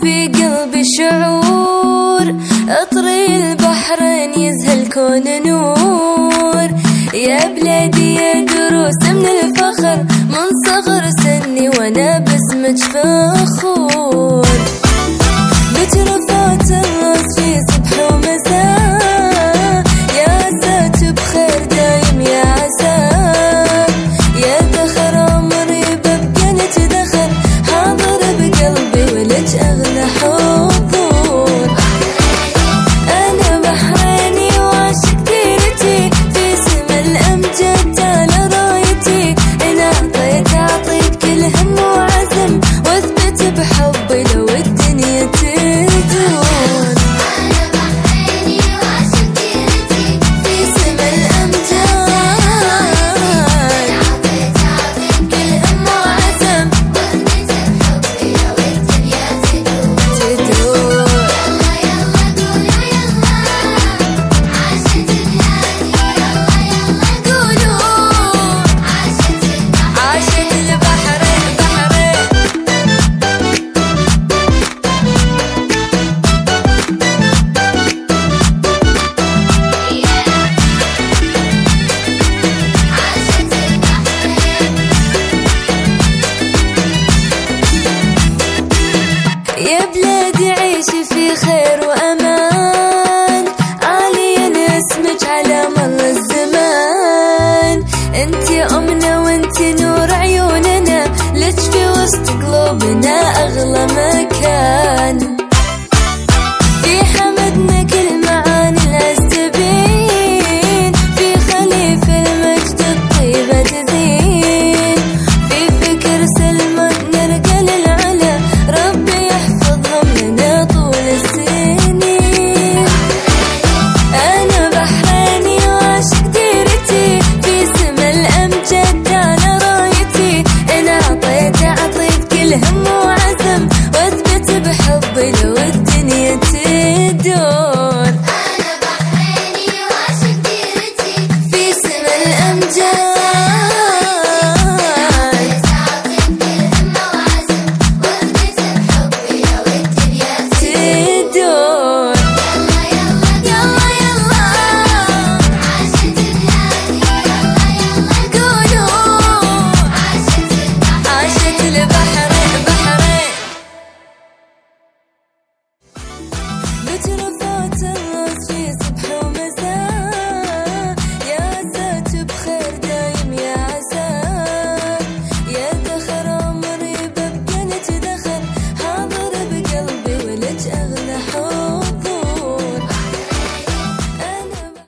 في قلبي شعور اطري البحرين يزهل الكون نور. يا بلادي يا دروس من الفخر من صغر سني وأنا بسمج فخور. you oh والدنيا تدور.